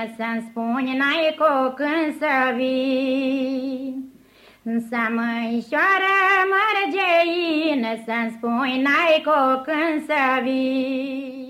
bine să-mi spuni n-ai cu când să vii. Să măișoară mărgeină să-mi spui n-ai cu când să vii.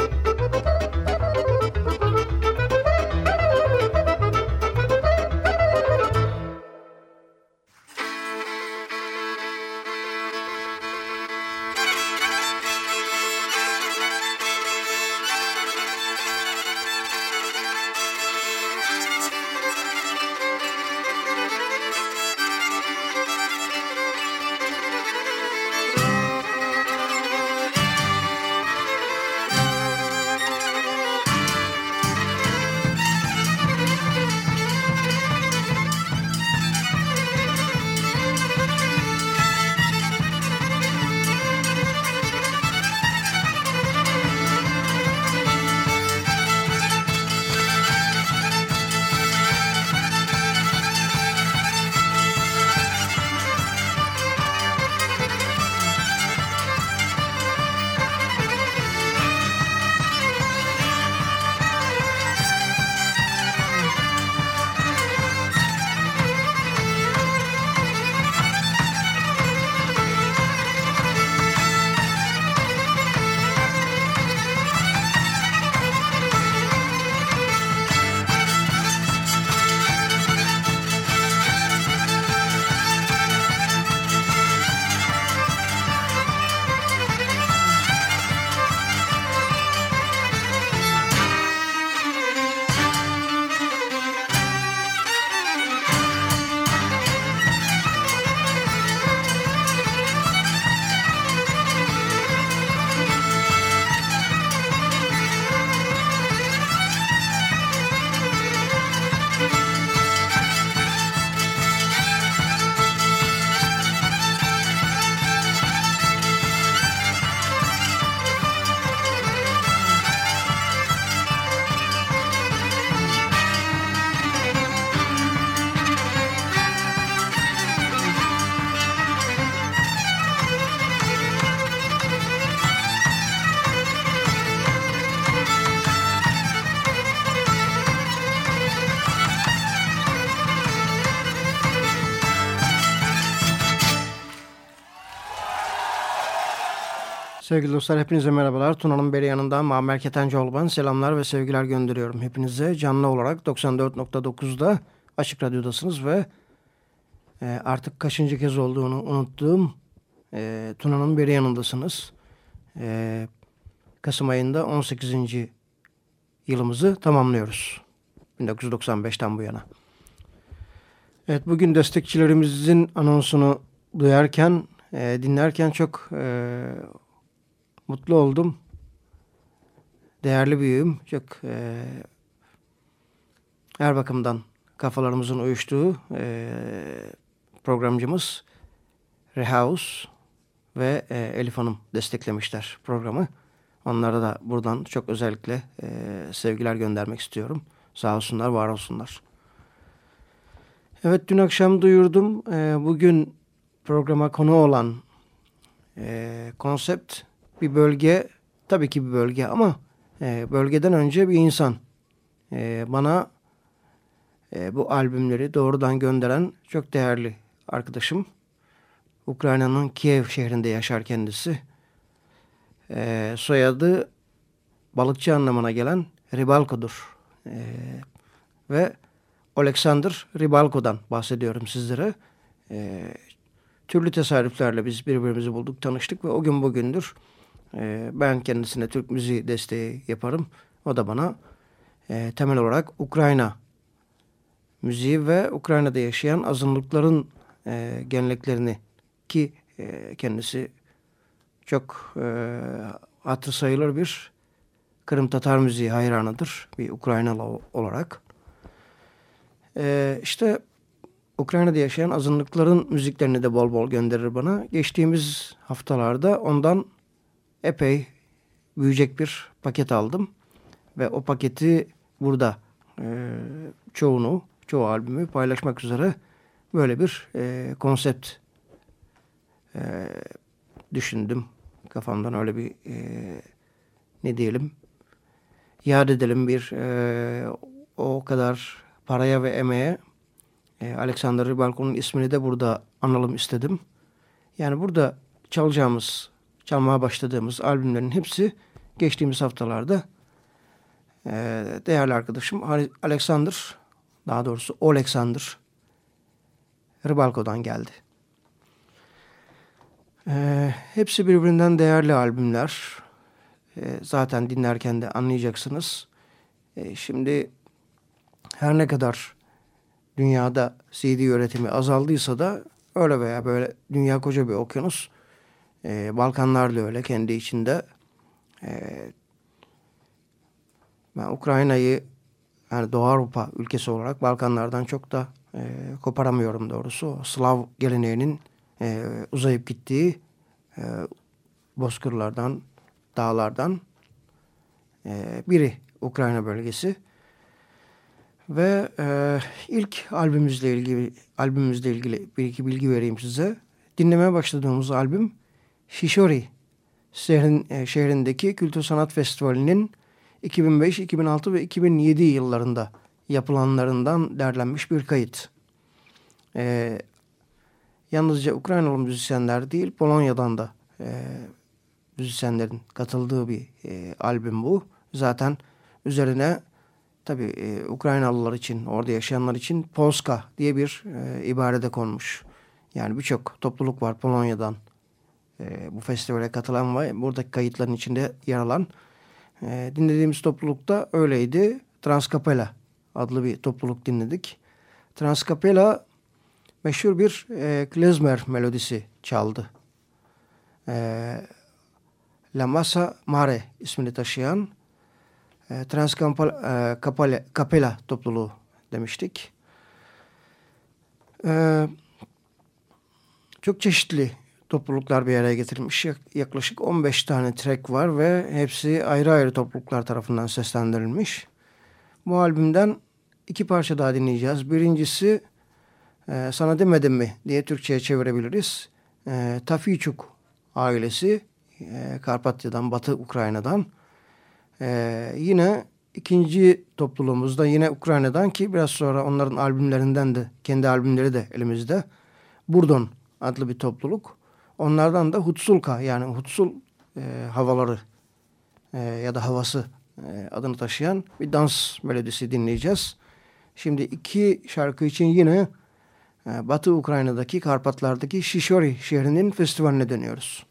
Sevgili dostlar hepinize merhabalar. Tuna'nın beri yanından Muammer Ketencoğlu ben. Selamlar ve sevgiler gönderiyorum. Hepinize canlı olarak 94.9'da Açık Radyo'dasınız ve e, artık kaçıncı kez olduğunu unuttuğum e, Tuna'nın beri yanındasınız. E, Kasım ayında 18. yılımızı tamamlıyoruz. 1995'ten bu yana. Evet bugün destekçilerimizin anonsunu duyarken, dinlerken çok e, mutlu oldum. Değerli büyüğüm. Çok e, her bakımdan kafalarımızın uyuştuğu e, programcımız Rehouse ve e, Elif Hanım desteklemişler programı. Onlara da buradan çok özellikle e, sevgiler göndermek istiyorum. Sağ olsunlar, var olsunlar. Evet dün akşam duyurdum. E, bugün programa konu olan e, konsept bir bölge tabii ki bir bölge ama e, bölgeden önce bir insan. E, bana e, bu albümleri doğrudan gönderen çok değerli arkadaşım. Ukrayna'nın Kiev şehrinde yaşar kendisi. E, soyadı balıkçı anlamına gelen Ribalko'dur. E, ve Alexander Ribalko'dan bahsediyorum sizlere. E, türlü tesadüflerle biz birbirimizi bulduk, tanıştık ve o gün bugündür e, ben kendisine Türk müziği desteği yaparım. O da bana e, temel olarak Ukrayna müziği ve Ukrayna'da yaşayan azınlıkların e, geleneklerini ki e, kendisi çok e, hatır sayılır bir Kırım Tatar müziği hayranıdır bir Ukraynalı olarak. E, işte Ukrayna'da yaşayan azınlıkların müziklerini de bol bol gönderir bana. Geçtiğimiz haftalarda ondan epey büyüyecek bir paket aldım. Ve o paketi burada e, çoğunu, çoğu albümü paylaşmak üzere böyle bir e, konsept e, düşündüm. Kafamdan öyle bir e, ne diyelim yad edelim bir e, o kadar paraya ve emeğe e, Alexander Ribalko'nun ismini de burada analım istedim. Yani burada çalacağımız, çalmaya başladığımız albümlerin hepsi geçtiğimiz haftalarda e, değerli arkadaşım Alexander, daha doğrusu Alexander Ribalko'dan geldi. E, hepsi birbirinden değerli albümler. E, zaten dinlerken de anlayacaksınız. E, şimdi her ne kadar dünyada CD üretimi azaldıysa da öyle veya böyle dünya koca bir okyanus. E, Balkanlar da öyle kendi içinde. E, ben Ukrayna'yı yani Doğu Avrupa ülkesi olarak Balkanlardan çok da e, koparamıyorum doğrusu. Slav geleneğinin e, uzayıp gittiği e, bozkırlardan, dağlardan e, biri Ukrayna bölgesi. Ve e, ilk albümümüzle ilgili albümümüzle ilgili bir iki bilgi vereyim size. Dinlemeye başladığımız albüm Shishori şehrin, e, şehrindeki Kültür Sanat Festivali'nin 2005, 2006 ve 2007 yıllarında yapılanlarından derlenmiş bir kayıt. E, yalnızca Ukraynalı müzisyenler değil Polonya'dan da e, müzisyenlerin katıldığı bir e, albüm bu. Zaten üzerine tabi e, Ukraynalılar için, orada yaşayanlar için Polska diye bir e, ibare konmuş. Yani birçok topluluk var Polonya'dan e, bu festivale katılan ve buradaki kayıtların içinde yer alan. E, dinlediğimiz toplulukta öyleydi. Transkapela adlı bir topluluk dinledik. Transkapela meşhur bir e, klezmer melodisi çaldı. E, La Masa Mare ismini taşıyan e, Transkapela e, topluluğu demiştik. E, çok çeşitli topluluklar bir araya getirilmiş. Yaklaşık 15 tane track var ve hepsi ayrı ayrı topluluklar tarafından seslendirilmiş. Bu albümden iki parça daha dinleyeceğiz. Birincisi e, Sana Demedim Mi diye Türkçe'ye çevirebiliriz. E, Tafiçuk ailesi e, Karpatya'dan, Batı Ukrayna'dan. E, yine ikinci topluluğumuzda yine Ukrayna'dan ki biraz sonra onların albümlerinden de kendi albümleri de elimizde. Burdon adlı bir topluluk. Onlardan da Hutsulka yani Hutsul e, havaları e, ya da havası e, adını taşıyan bir dans melodisi dinleyeceğiz. Şimdi iki şarkı için yine e, Batı Ukrayna'daki Karpatlardaki Şişori şehrinin festivaline dönüyoruz.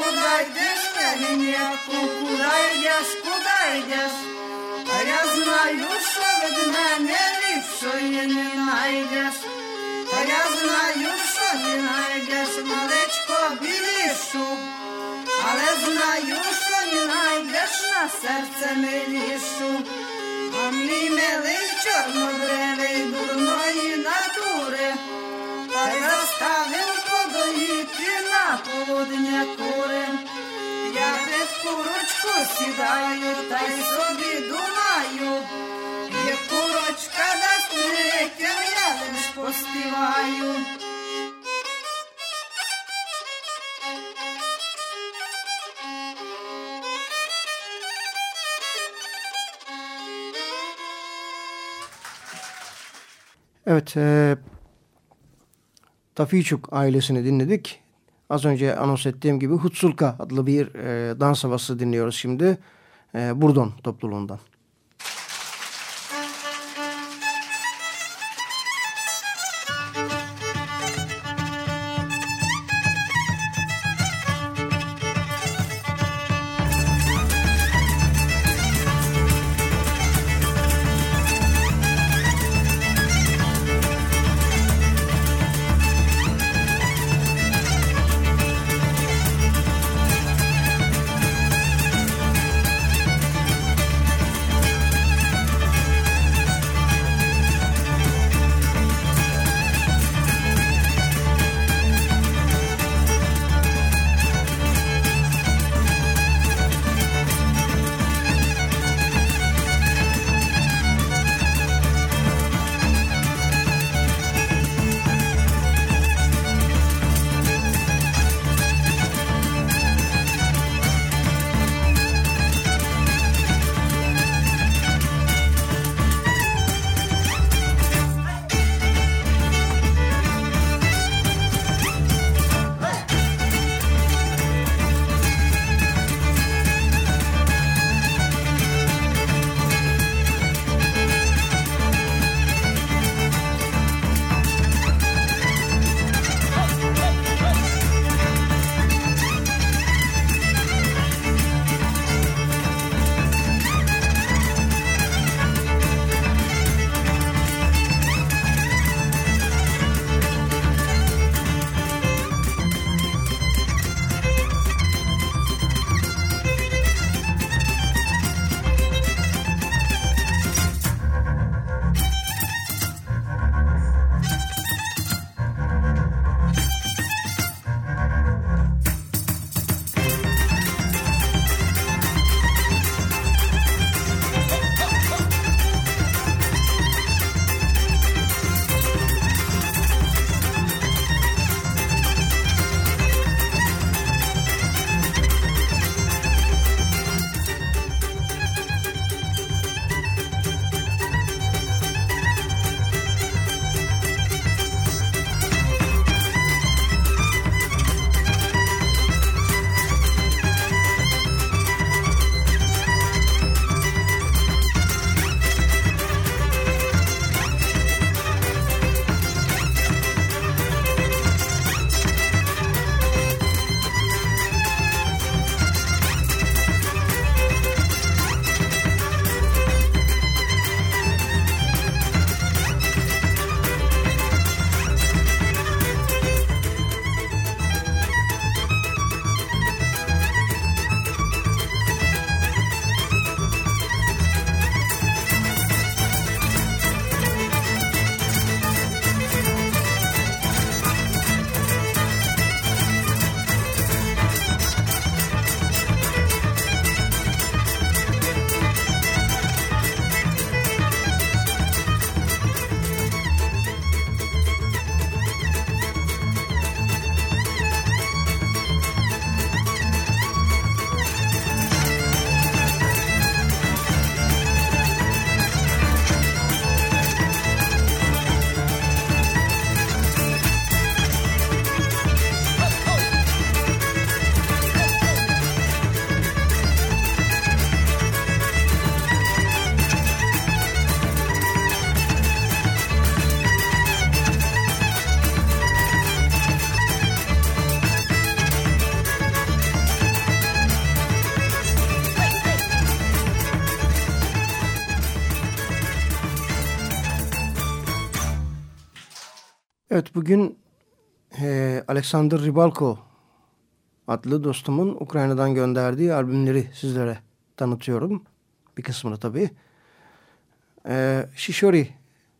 Куда йдеш, Каліняку, куда йдеш, куда йдеш? А я знаю, від мене ліпшої не найдеш. А я знаю, що не найдеш, малечко білішу. Але знаю, що не найдеш на серце милішу. А мій милий чорнобревий дурної натури, та й заставив подоїти на полудня кури. Я під курочку сідаю, та й собі думаю, як курочка дасть мляким, я лиш поспіваю. Evet, e, Tafiçuk ailesini dinledik. Az önce anons ettiğim gibi Hutsulka adlı bir e, dans havası dinliyoruz şimdi. E, Burdon topluluğundan. Evet bugün e, Alexander Ribalko adlı dostumun Ukrayna'dan gönderdiği albümleri sizlere tanıtıyorum. Bir kısmını tabii. E, Shishori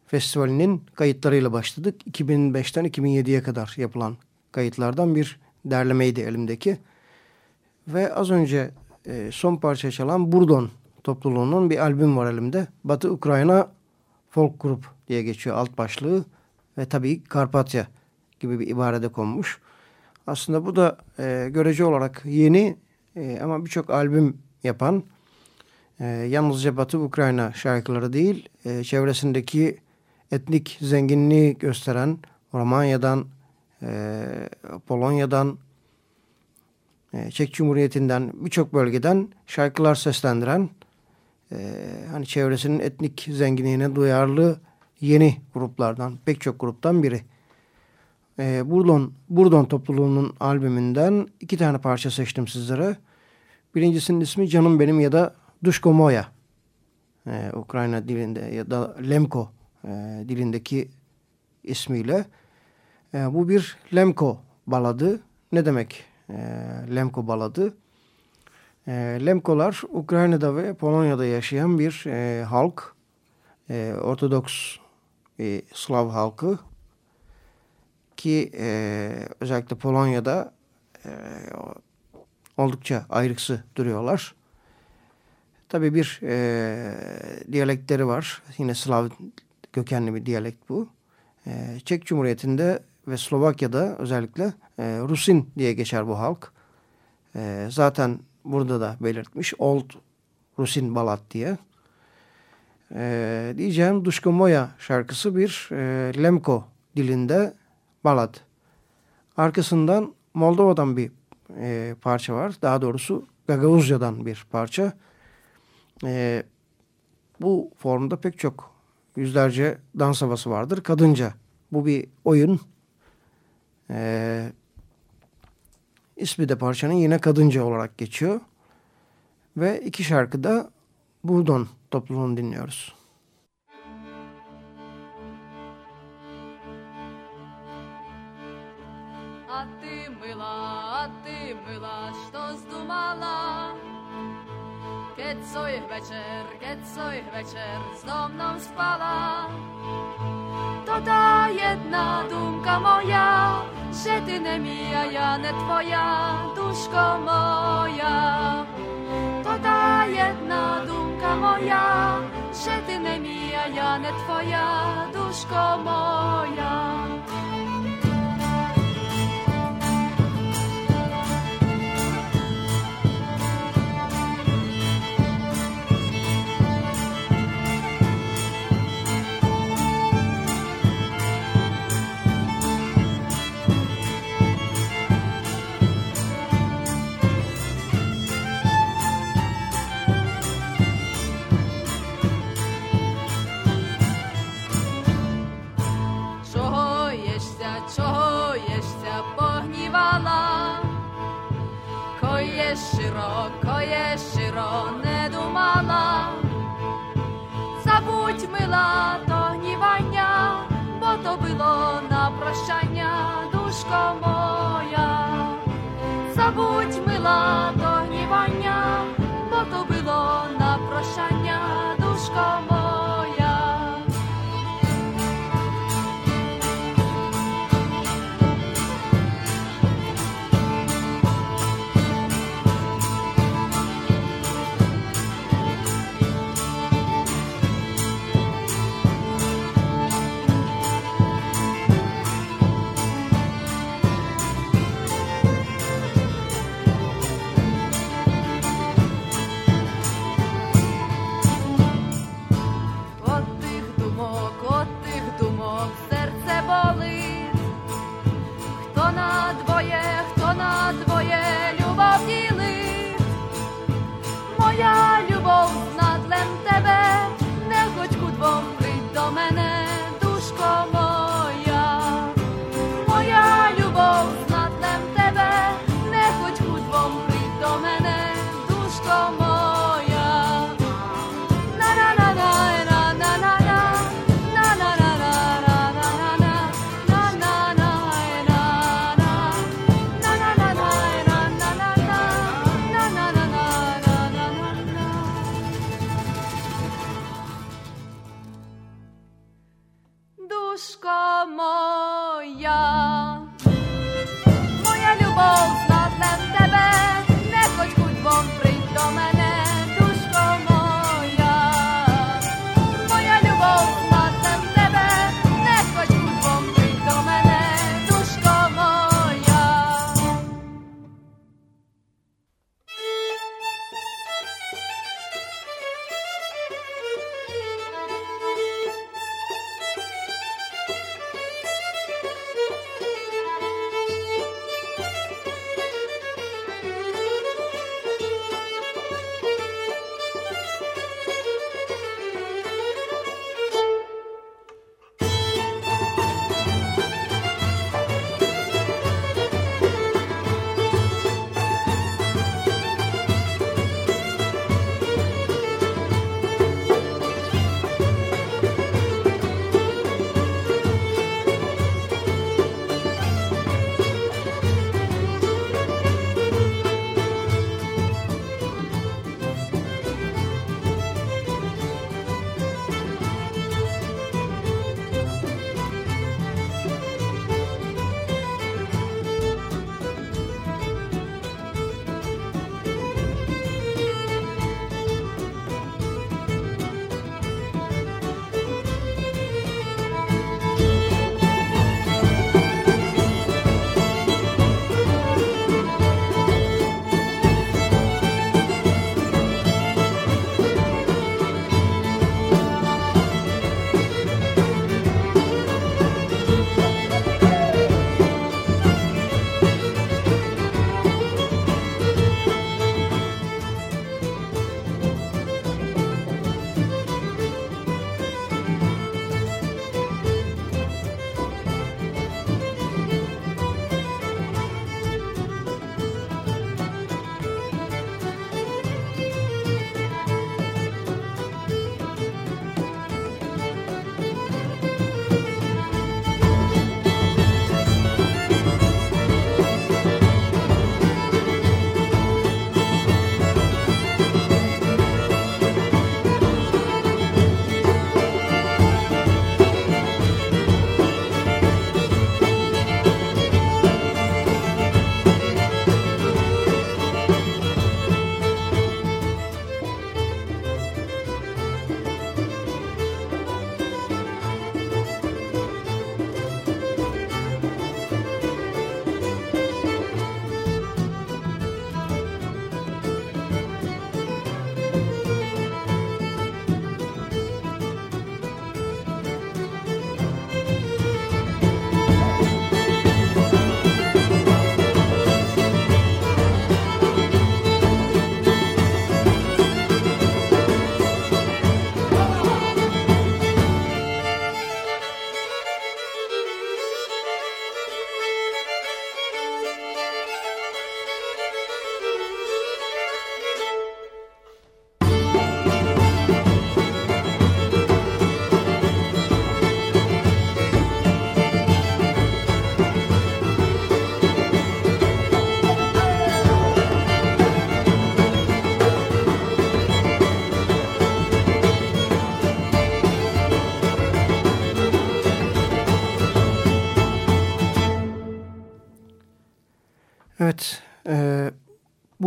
Festivali'nin kayıtlarıyla başladık. 2005'ten 2007'ye kadar yapılan kayıtlardan bir derlemeydi elimdeki. Ve az önce e, son parça çalan Burdon topluluğunun bir albüm var elimde. Batı Ukrayna Folk Group diye geçiyor alt başlığı. Ve tabii Karpatya gibi bir ibarede konmuş. Aslında bu da e, görece olarak yeni e, ama birçok albüm yapan e, yalnızca Batı Ukrayna şarkıları değil e, çevresindeki etnik zenginliği gösteren Romanya'dan, e, Polonya'dan, e, Çek Cumhuriyeti'nden birçok bölgeden şarkılar seslendiren e, hani çevresinin etnik zenginliğine duyarlı yeni gruplardan, pek çok gruptan biri. E, Burdon, Burdon topluluğunun albümünden iki tane parça seçtim sizlere. Birincisinin ismi Canım Benim ya da Duşko Moya. E, Ukrayna dilinde ya da Lemko e, dilindeki ismiyle. E, bu bir Lemko baladı. Ne demek e, Lemko baladı? E, Lemkolar Ukrayna'da ve Polonya'da yaşayan bir e, halk. E, Ortodoks e, Slav halkı ki e, özellikle Polonya'da e, oldukça ayrıksı duruyorlar. Tabii bir e, diyalektleri var. Yine Slav kökenli bir diyalekt bu. E, Çek Cumhuriyeti'nde ve Slovakya'da özellikle e, Rusin diye geçer bu halk. E, zaten burada da belirtmiş Old Rusin Balat diye. E, diyeceğim Duşko Moya şarkısı bir e, Lemko dilinde balad. Arkasından Moldova'dan bir e, parça var. Daha doğrusu Gagavuzya'dan bir parça. E, bu formda pek çok yüzlerce dans havası vardır. Kadınca bu bir oyun. E, ismi de parçanın yine Kadınca olarak geçiyor. Ve iki şarkıda Budon topluluğunu dinliyoruz. А ты мила, а ты мила, що здумала? Svojich večer, svojich večer s domnom spala. To tá jedna dumka moja, že ty nemia, ja ne tvoja, duško moja. To tá jedna dumka moja, že ty nemia, ja ne tvoja, duško moja. Коє є широ не думала. Забудь, мила, то гнівання, бо то було на прощання, душко моя.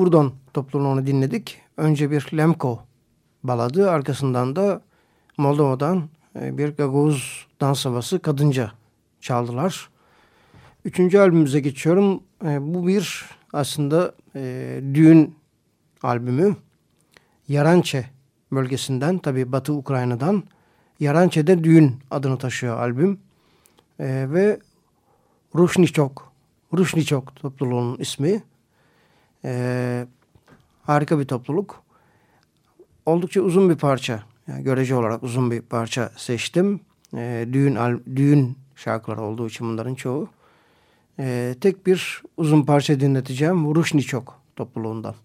Burdon topluluğunu dinledik. Önce bir Lemko baladı arkasından da Moldova'dan e, bir Gagavuz dans havası kadınca çaldılar. Üçüncü albümümüze geçiyorum. E, bu bir aslında e, düğün albümü. Yarançe bölgesinden tabi Batı Ukrayna'dan Yarançe'de düğün adını taşıyor albüm. Ve Ruşniçok, Ruşniçok topluluğunun ismi. E, harika bir topluluk. Oldukça uzun bir parça. Yani görece olarak uzun bir parça seçtim. E, düğün, düğün şarkıları olduğu için bunların çoğu. E, tek bir uzun parça dinleteceğim. Ruşniçok topluluğundan.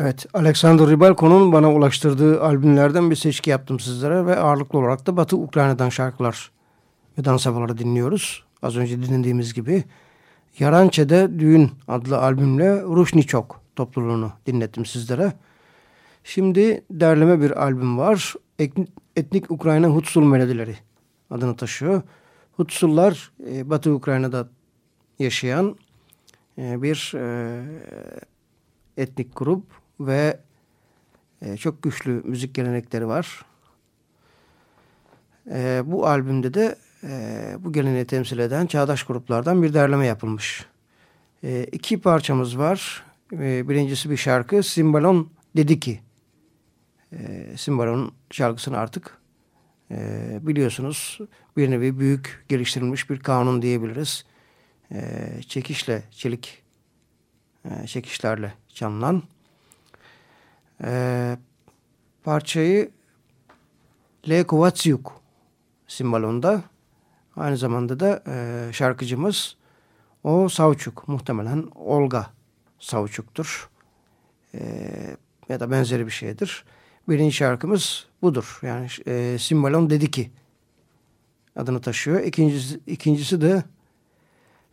Evet, Alexander Ribalko'nun bana ulaştırdığı albümlerden bir seçki yaptım sizlere ve ağırlıklı olarak da Batı Ukrayna'dan şarkılar ve dans havaları dinliyoruz. Az önce dinlediğimiz gibi. Yarançe'de Düğün adlı albümle Ruşniçok topluluğunu dinlettim sizlere. Şimdi derleme bir albüm var. Etnik Ukrayna Hutsul Melodileri adını taşıyor. Hutsullar e, Batı Ukrayna'da yaşayan e, bir e, etnik grup ve çok güçlü müzik gelenekleri var. Bu albümde de bu geleneği temsil eden çağdaş gruplardan bir derleme yapılmış. İki parçamız var. Birincisi bir şarkı Simbalon dedi ki. Simbalon şarkısını artık biliyorsunuz bir nevi büyük geliştirilmiş bir kanun diyebiliriz. Çekişle, çelik çekişlerle canlanan parçayı Le Kovatsiuk simbalonda aynı zamanda da şarkıcımız o Savçuk muhtemelen Olga Savçuk'tur. ya da benzeri bir şeydir. Birinci şarkımız budur. Yani e, Simbalon dedi ki adını taşıyor. İkincisi, ikincisi de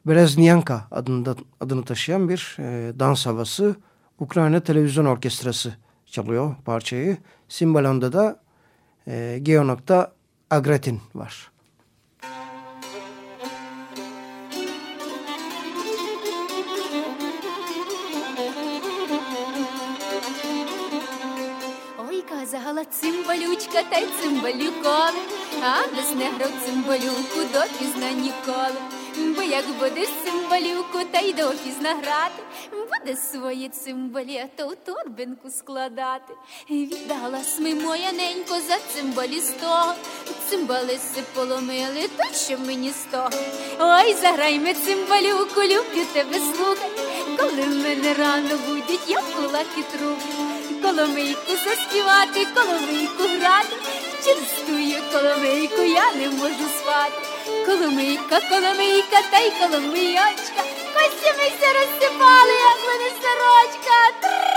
Bereznianka adında, adını taşıyan bir e, dans havası. Ukrayna Televizyon Orkestrası çalıyor parçayı. Simbalon'da da e, Geonok'ta Agretin var. Загала цимбалючка та й цимбалюкові, а без не грав цимбалюку до пізна ніколи. Бо як буде цимбалюку та й до пізна грати, буде свої цимбалі, то в торбинку складати. Віддала сми моя ненько за цимбалісто, цимбалиси поломили, то що мені з того. Ой, заграй ми цимбалюку, люблю тебе слухать, коли мене рано будуть, я кулаки трублю коломийку заспівати, коломийку грати, через тую коломийку я не можу спати. Коломийка, коломийка, та й коломийочка, костями все розсипали, як мене сорочка.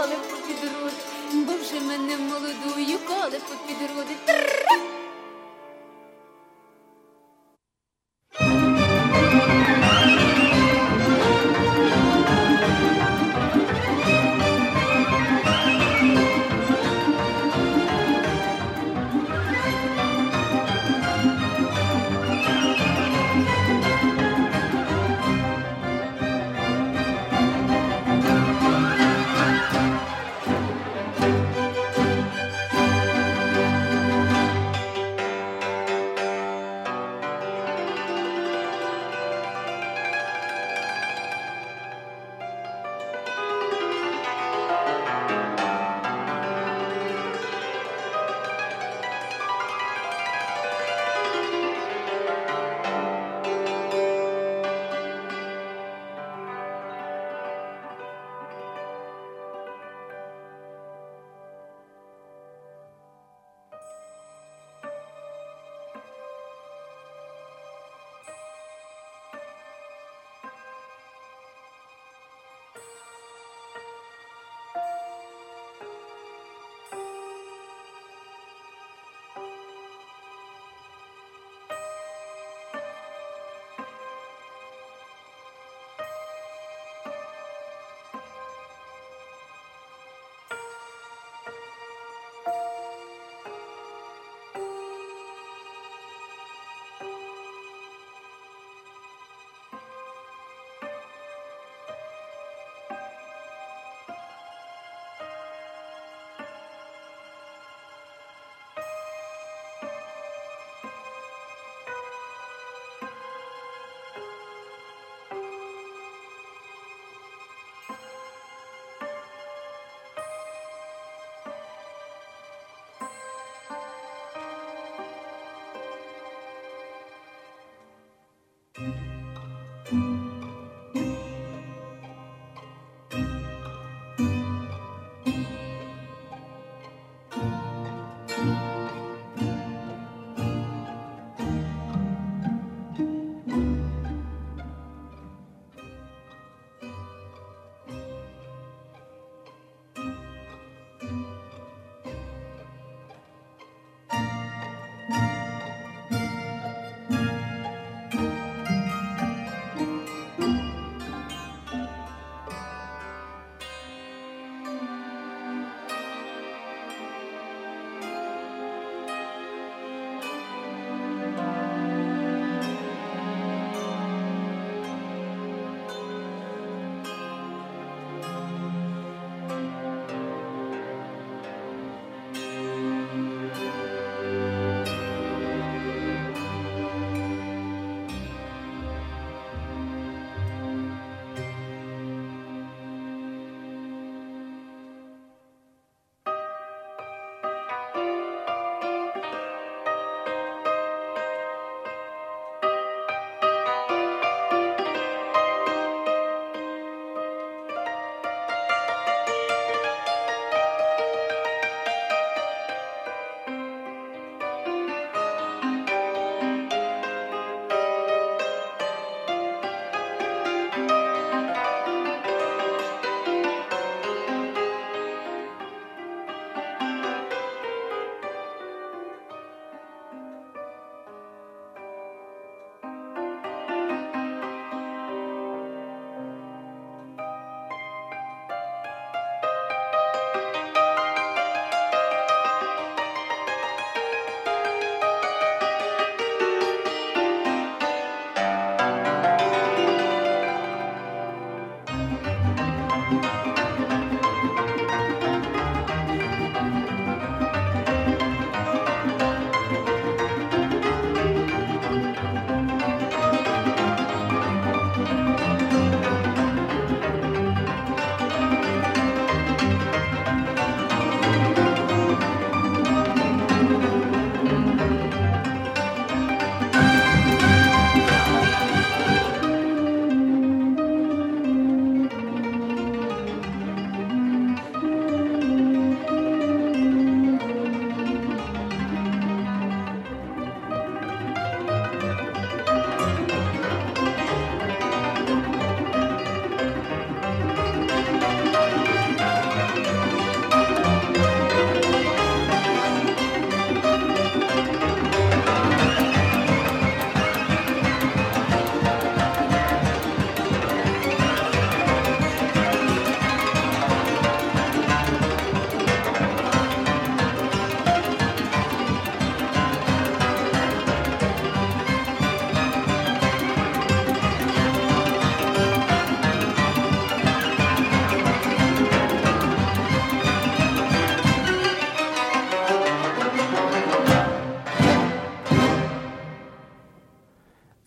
Коли попід руди, бо вже мене молодую, коли попід руди.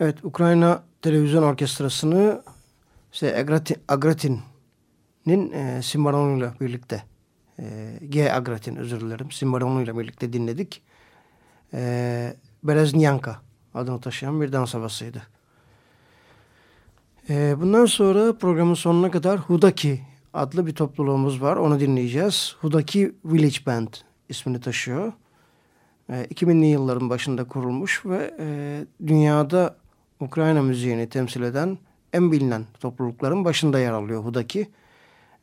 Evet, Ukrayna Televizyon Orkestrası'nı işte Agratin, Agratin'in e, Simbaron'uyla birlikte e, G. Agratin özür dilerim Simbaron'uyla birlikte dinledik. E, Bereznyanka adını taşıyan bir dans havasıydı. E, bundan sonra programın sonuna kadar Hudaki adlı bir topluluğumuz var. Onu dinleyeceğiz. Hudaki Village Band ismini taşıyor. E, 2000'li yılların başında kurulmuş ve e, dünyada Ukrayna müziğini temsil eden en bilinen toplulukların başında yer alıyor Hudaki.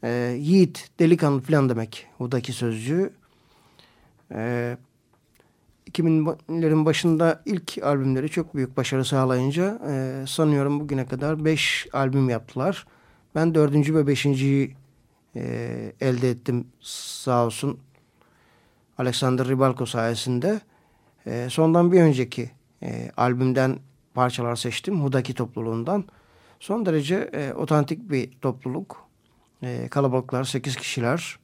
E, yiğit, delikanlı falan demek Hudaki sözcüğü. E, 2000'lerin başında ilk albümleri çok büyük başarı sağlayınca e, sanıyorum bugüne kadar 5 albüm yaptılar. Ben dördüncü ve beşinciyi e, elde ettim sağ olsun Alexander Ribalko sayesinde. E, sondan bir önceki e, albümden parçalar seçtim Hudaki topluluğundan. Son derece e, otantik bir topluluk. E, kalabalıklar, sekiz kişiler.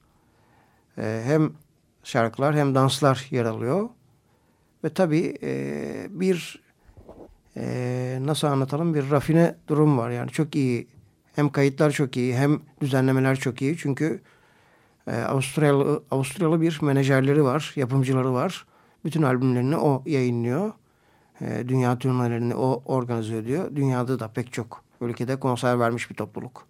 E, hem şarkılar hem danslar yer alıyor. Ve tabii e, bir e, nasıl anlatalım bir rafine durum var. Yani çok iyi hem kayıtlar çok iyi hem düzenlemeler çok iyi. Çünkü e, Avusturyalı, Avusturyalı bir menajerleri var, yapımcıları var. Bütün albümlerini o yayınlıyor. Ee, dünya turnelerinde o organize ediyor. Dünyada da pek çok ülkede konser vermiş bir topluluk.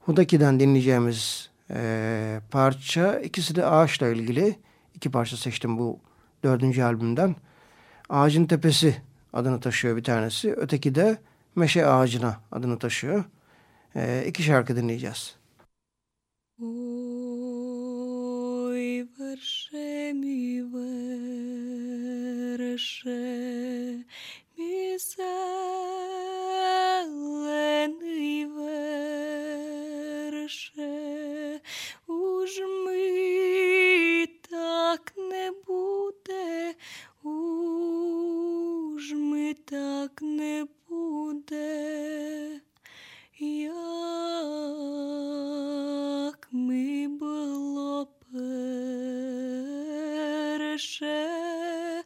Hudaki'den dinleyeceğimiz e, parça ikisi de ağaçla ilgili. İki parça seçtim bu dördüncü albümden. Ağacın Tepesi adını taşıyor bir tanesi. Öteki de Meşe Ağacına adını taşıyor. E, iki şarkı dinleyeceğiz. Oy. Shemiver Shemizel перше,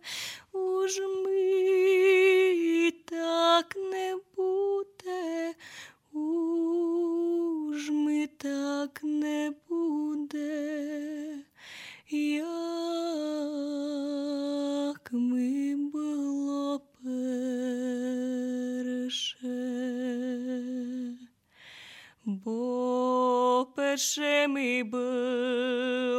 уж ми так не буде, уж ми так не буде, як ми було перше. Бо перше ми було,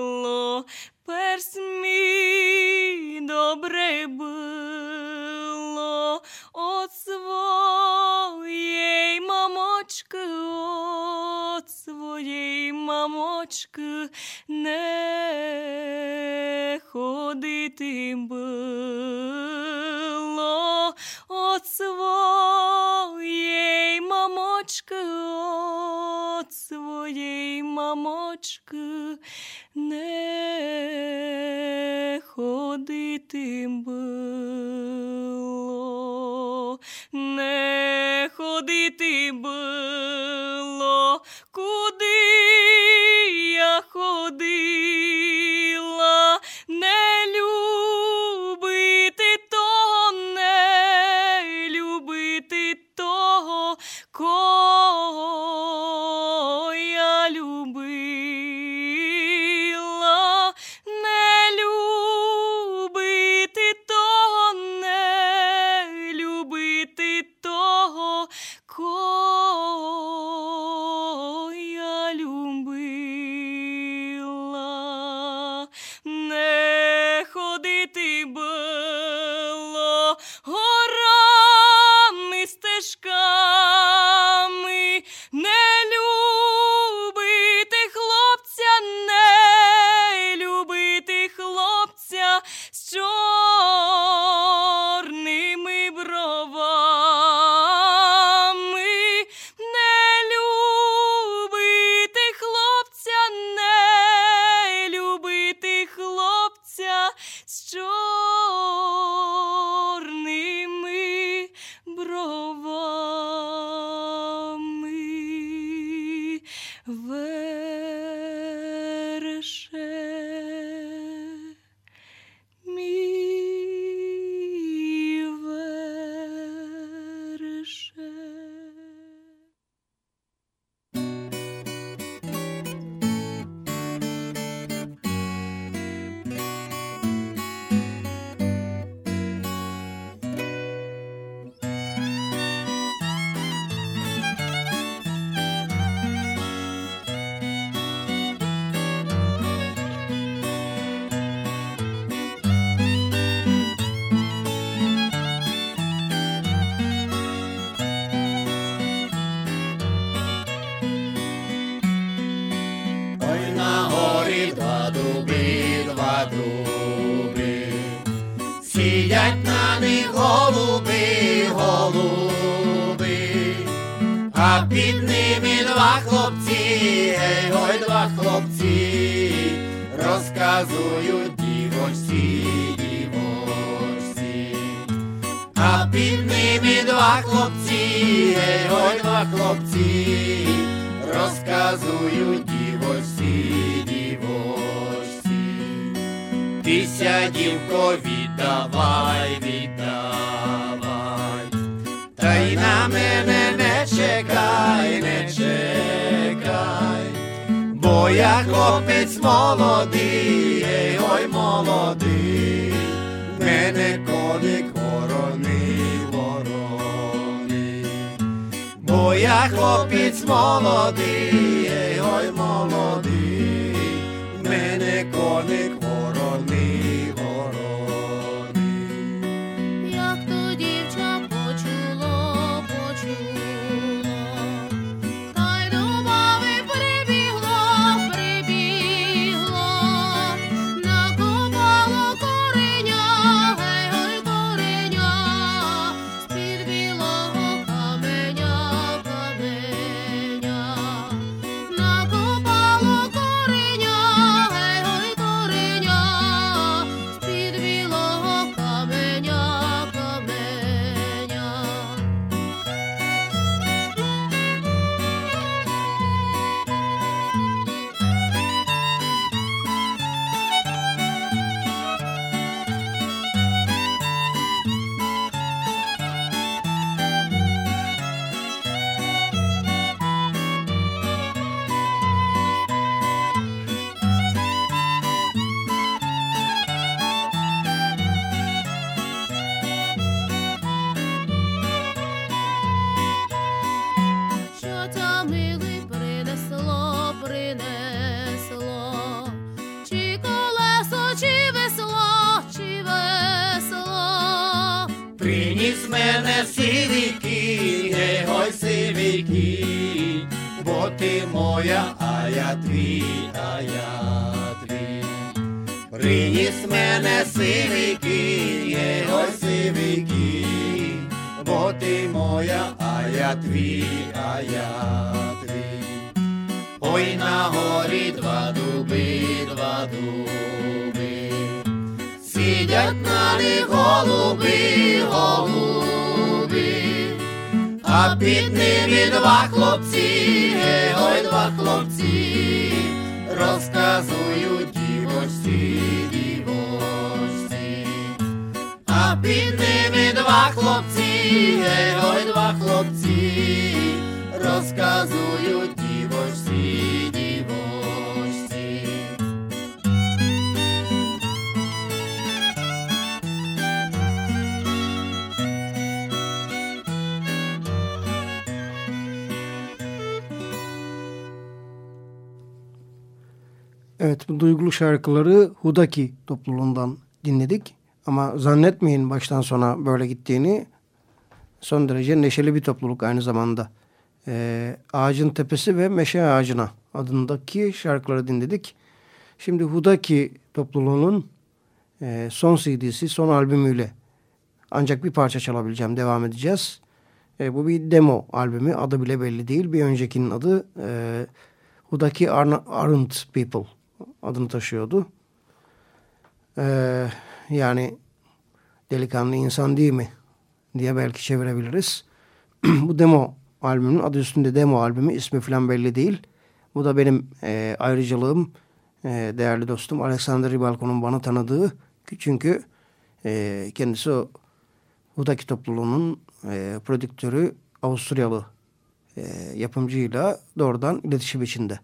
atunci під ними два хлопці, гей, ой, два хлопці, розказують дівочці, дівочці, а під ними два хлопці, гей, ой, два хлопці, розказують дівочці, дівочці. Тися, дівко, віддавай, віддавай, Zainamene ne čekaj, ne čekaj Bojak opet smolodi, ej oj molodi. Mene konik voroni, voroni Bojak opet smolodi, ej oj molodi. Mene konik voroni şarkıları Hudaki topluluğundan dinledik. Ama zannetmeyin baştan sona böyle gittiğini. Son derece neşeli bir topluluk aynı zamanda. Ee, Ağacın Tepesi ve Meşe Ağacına adındaki şarkıları dinledik. Şimdi Hudaki topluluğunun e, son CD'si, son albümüyle ancak bir parça çalabileceğim, devam edeceğiz. E, bu bir demo albümü, adı bile belli değil. Bir öncekinin adı e, Hudaki Arn- Aren't People adını taşıyordu. Ee, yani delikanlı insan değil mi diye belki çevirebiliriz. Bu demo albümün adı üstünde demo albümü ismi falan belli değil. Bu da benim e, ayrıcalığım e, değerli dostum Alexander Ribalko'nun bana tanıdığı çünkü e, kendisi o Hudaki topluluğunun e, prodüktörü Avusturyalı e, yapımcıyla doğrudan iletişim içinde.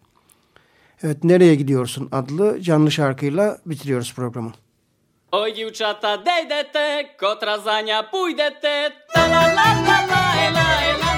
Evet Nereye Gidiyorsun adlı canlı şarkıyla bitiriyoruz programı. Ой, дівчата, де йдете, котра заня пуйдете, та ла ла ла ла ла ла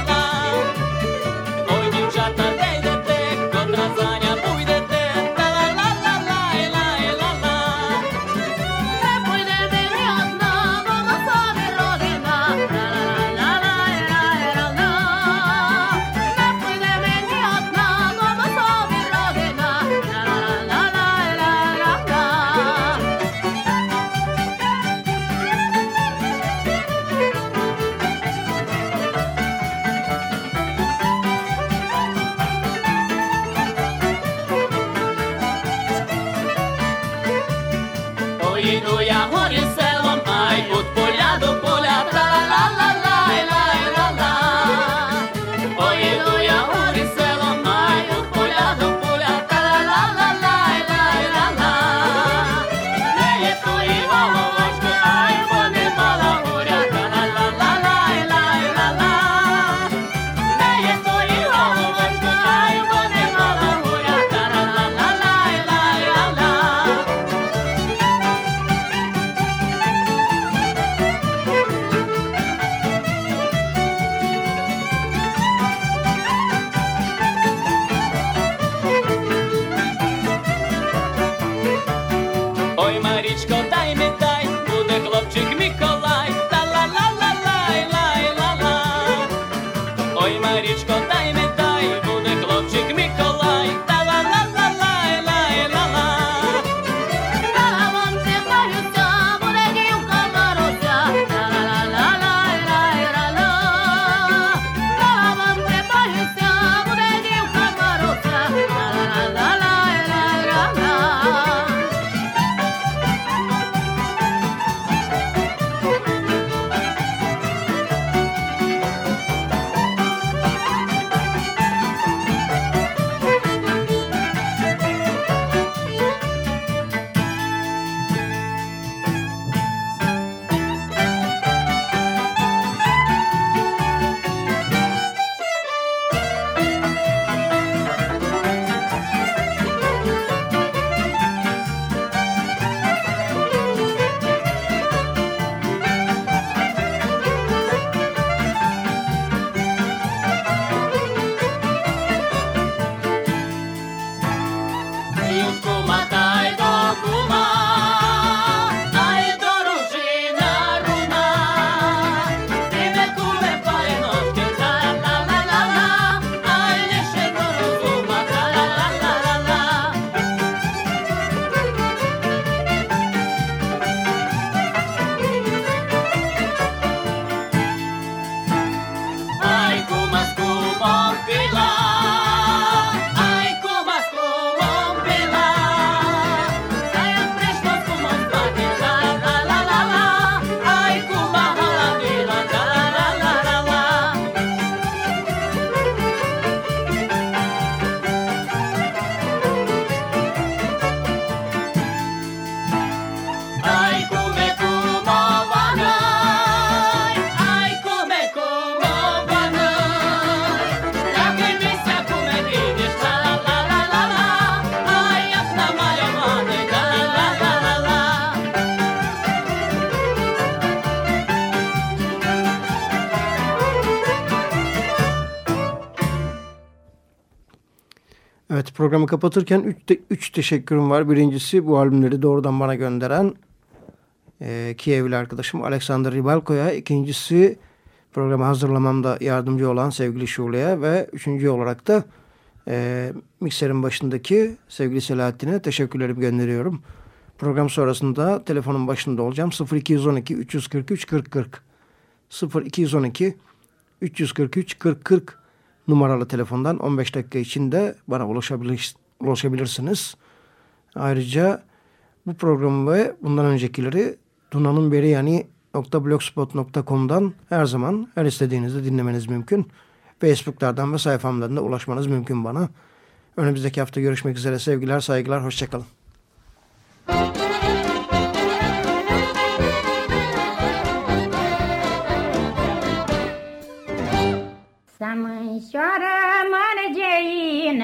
programı kapatırken 3 üç, üç teşekkürüm var. Birincisi bu albümleri doğrudan bana gönderen e, Kievli arkadaşım Alexander Ribalko'ya. İkincisi programı hazırlamamda yardımcı olan sevgili Şule'ye ve üçüncü olarak da e, mikserin başındaki sevgili Selahattin'e teşekkürlerimi gönderiyorum. Program sonrasında telefonun başında olacağım. 0212 343 40 40 0212 343 40 40 numaralı telefondan 15 dakika içinde bana ulaşabilir, ulaşabilirsiniz. Ayrıca bu programı ve bundan öncekileri dunanınberiyani.blogspot.com'dan her zaman her istediğinizde dinlemeniz mümkün. Facebook'lardan ve sayfamdan da ulaşmanız mümkün bana. Önümüzdeki hafta görüşmek üzere. Sevgiler, saygılar, hoşçakalın.